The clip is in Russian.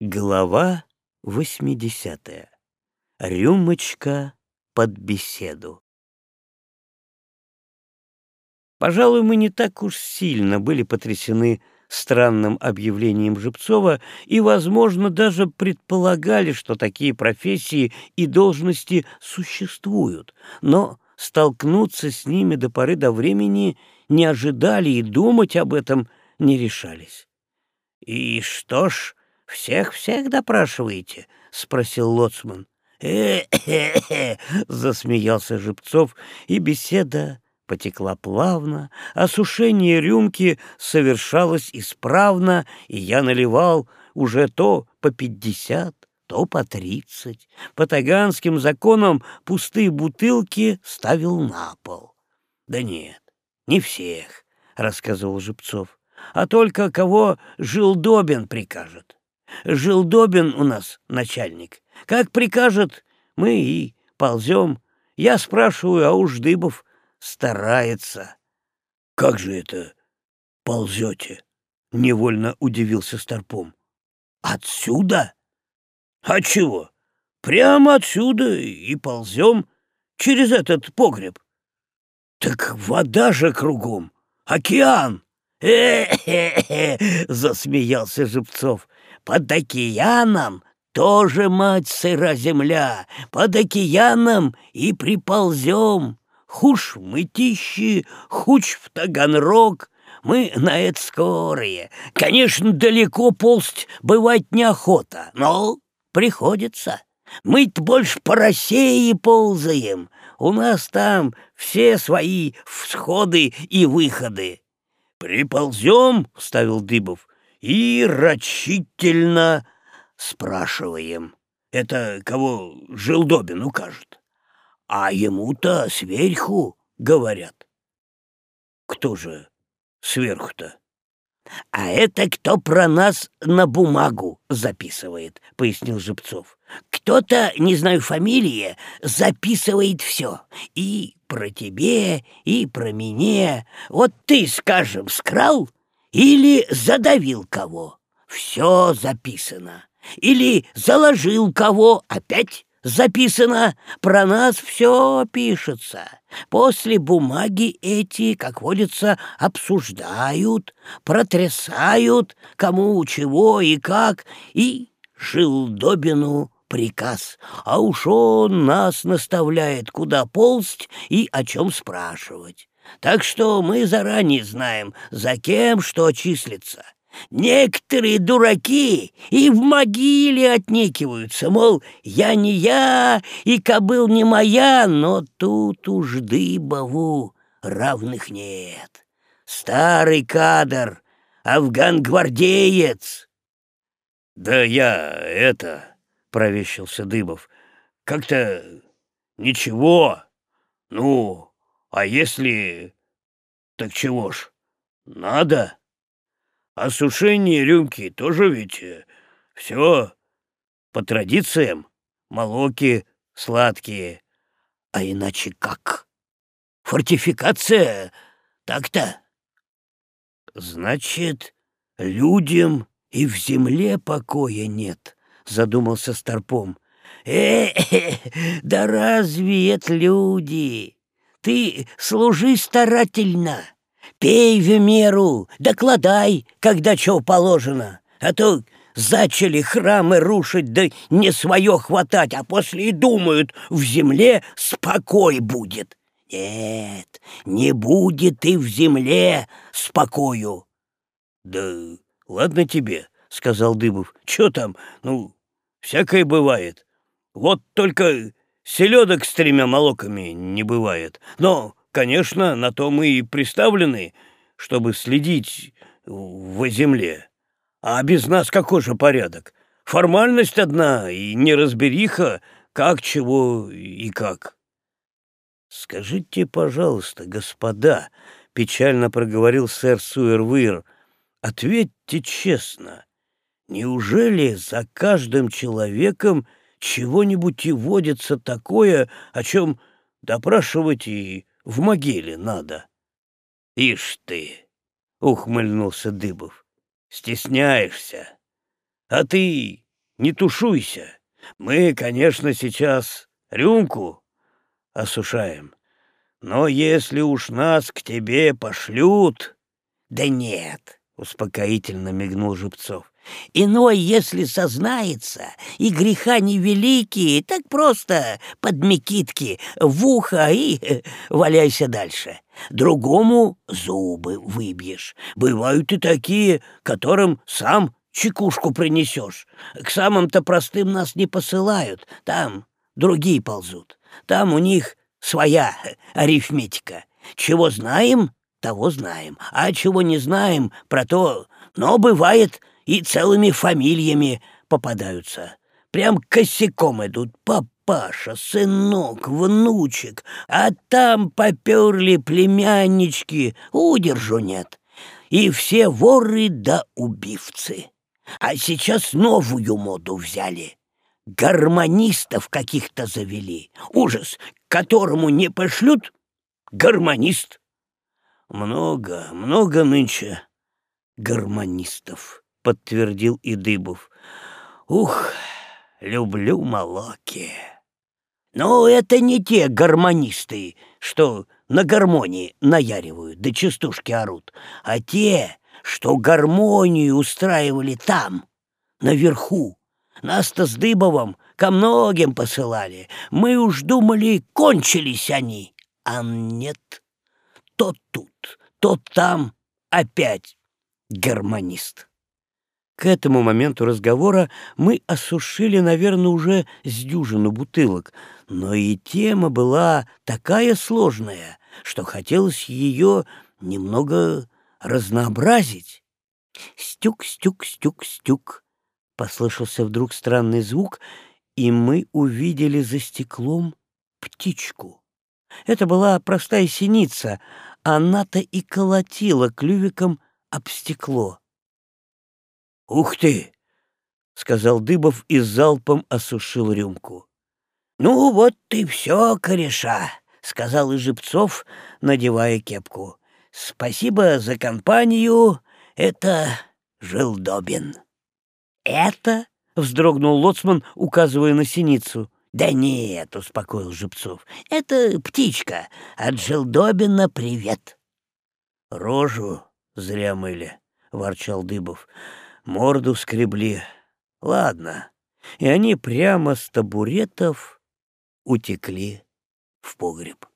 Глава восьмидесятая. Рюмочка под беседу. Пожалуй, мы не так уж сильно были потрясены странным объявлением Жипцова и, возможно, даже предполагали, что такие профессии и должности существуют, но столкнуться с ними до поры до времени не ожидали и думать об этом не решались. «И что ж, всех-всех допрашиваете?» — спросил Лоцман. «Э-э-э!» — засмеялся Жипцов, и беседа потекла плавно, осушение рюмки совершалось исправно, и я наливал уже то по пятьдесят, то по тридцать. По таганским законам пустые бутылки ставил на пол. «Да нет, не всех», — рассказывал Жипцов, «а только кого Жилдобин прикажет. Жилдобин у нас начальник. Как прикажет, мы и ползем. Я спрашиваю, а уж Дыбов старается. — Как же это ползете? — невольно удивился Старпом. — Отсюда? — А чего? Прямо отсюда и ползем через этот погреб. — Так вода же кругом, океан. «Э-э-э!» — засмеялся Жипцов. Под океаном тоже мать сыра земля, под океаном и приползем. Хуш мытищи, хуч в Таганрог, мы на это скорые. Конечно, далеко ползть бывать неохота, но приходится. Мы-то больше по России ползаем. У нас там все свои всходы и выходы. «Приползем», — вставил Дыбов, и рачительно спрашиваем. Это кого Жилдобин укажет. А ему-то сверху говорят. Кто же сверху-то? А это кто про нас на бумагу записывает, пояснил Жипцов. Кто-то, не знаю фамилии, записывает все. И про тебе, и про меня. Вот ты, скажем, скрал, или задавил кого, все записано. Или заложил кого, опять записано. Про нас все пишется. После бумаги эти, как водится, обсуждают, протрясают, кому чего и как, и Жилдобину приказ, а уж он нас наставляет, куда ползть и о чем спрашивать. Так что мы заранее знаем, за кем что числится. Некоторые дураки и в могиле отнекиваются, мол, я не я, и кобыл не моя, но тут уж Дыбову равных нет. Старый кадр, афган-гвардеец. — Да я это, — провещился Дыбов, — как-то ничего, ну... А если... Так чего ж, надо? Осушение рюмки тоже ведь э, все по традициям. Молоки сладкие. А иначе как? Фортификация так-то? Значит, людям и в земле покоя нет, задумался Старпом. Э, -э да разве это люди? Ты служи старательно, пей в меру, докладай, когда что положено, а то зачали храмы рушить, да не свое хватать, а после и думают, в земле спокой будет. Нет, не будет и в земле спокою. — Да ладно тебе, — сказал Дыбов, — что там, ну, всякое бывает. Вот только Селедок с тремя молоками не бывает. Но, конечно, на то мы и приставлены, чтобы следить во земле. А без нас какой же порядок? Формальность одна и неразбериха, как, чего и как. «Скажите, пожалуйста, господа», — печально проговорил сэр Суэрвир, — «ответьте честно, неужели за каждым человеком — чего-нибудь и водится такое, о чем допрашивать и в могиле надо. — Ишь ты! — ухмыльнулся Дыбов. — Стесняешься? А ты не тушуйся. Мы, конечно, сейчас рюмку осушаем, но если уж нас к тебе пошлют... — Да нет, — успокоительно мигнул Жубцов. Иной, если сознается, и греха невеликие, так просто под мекитки в ухо и э, валяйся дальше. Другому зубы выбьешь. Бывают и такие, которым сам чекушку принесешь. К самым-то простым нас не посылают, там другие ползут. Там у них своя арифметика. Чего знаем, того знаем, а чего не знаем, про то, но бывает и целыми фамилиями попадаются. Прям косяком идут, папаша, сынок, внучек, а там поперли племяннички, удержу нет. И все воры да убивцы. А сейчас новую моду взяли. Гармонистов каких-то завели. Ужас, которому не пошлют — гармонист. Много, много нынче гармонистов подтвердил и Дыбов. «Ух, люблю молоки!» «Но это не те гармонисты, что на гармонии наяривают, да частушки орут, а те, что гармонию устраивали там, наверху. Нас-то с Дыбовым ко многим посылали. Мы уж думали, кончились они. А нет, то тут, то там опять гармонист. К этому моменту разговора мы осушили, наверное, уже с дюжину бутылок, но и тема была такая сложная, что хотелось ее немного разнообразить. Стюк, стюк, стюк, стюк. Послышался вдруг странный звук, и мы увидели за стеклом птичку. Это была простая синица, она-то и колотила клювиком об стекло. «Ух ты!» — сказал Дыбов и залпом осушил рюмку. «Ну вот ты все, кореша!» — сказал и Жипцов, надевая кепку. «Спасибо за компанию. Это Жилдобин». «Это?» — вздрогнул Лоцман, указывая на синицу. «Да нет», — успокоил Жипцов, — «это птичка. От Жилдобина привет». «Рожу зря мыли», — ворчал Дыбов морду скребли. Ладно. И они прямо с табуретов утекли в погреб.